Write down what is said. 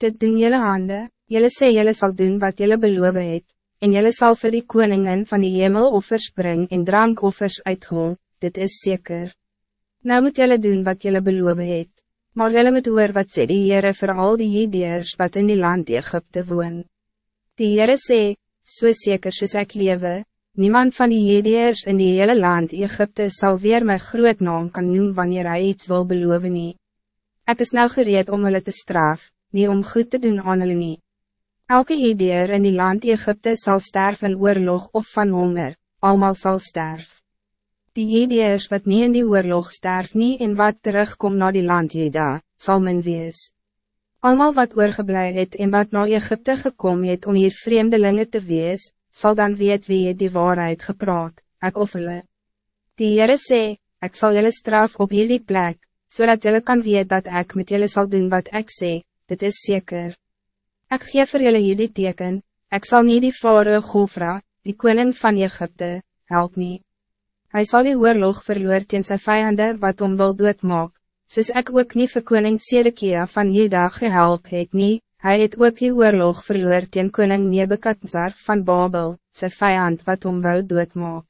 Dit doen jelle handen, jelle sê jelle zal doen wat jelle beloof het, en jelle zal vir die koningen van die hemel offers bring en drankoffers uithol, dit is zeker. Nou moet jelle doen wat jelle beloof het, maar jelle moet hoor wat sê die Heere vir al die Hedeers wat in die land Egypte woon. Die Heere sê, so zeker soos ek lewe, niemand van die Hedeers in die hele land Egypte zal weer my groot naam kan noem wanneer hij iets wil beloven nie. Ek is nou gereed om hulle te straf, nie om goed te doen aan hulle nie. Elke ideer in die land Egypte zal sterven in oorlog of van honger, allemaal zal sterven. Die ideers wat niet in die oorlog sterf nie en wat terugkom naar die land Jeda, zal men wees. Almal wat oorgeblij het en wat naar Egypte gekom het om hier vreemdelingen te wees, zal dan weet wie het die waarheid gepraat, ek of hulle. Die Heere sê, ek sal julle straf op jullie plek, zodat jullie kan weet dat ik met jullie zal doen wat ik zeg dit is zeker. Ik geef voor jullie jullie teken, ik zal niet die vare Gofra, die koning van Egypte, help niet. Hij zal die oorlog verloor teen sy vijanden wat om wil doodmaak, soos ek ook nie vir koning Sedekia van Jeda gehelp het nie, hy het ook die oorlog verloor teen koning Nebekadzar van Babel, sy vijand wat om wil doodmaak.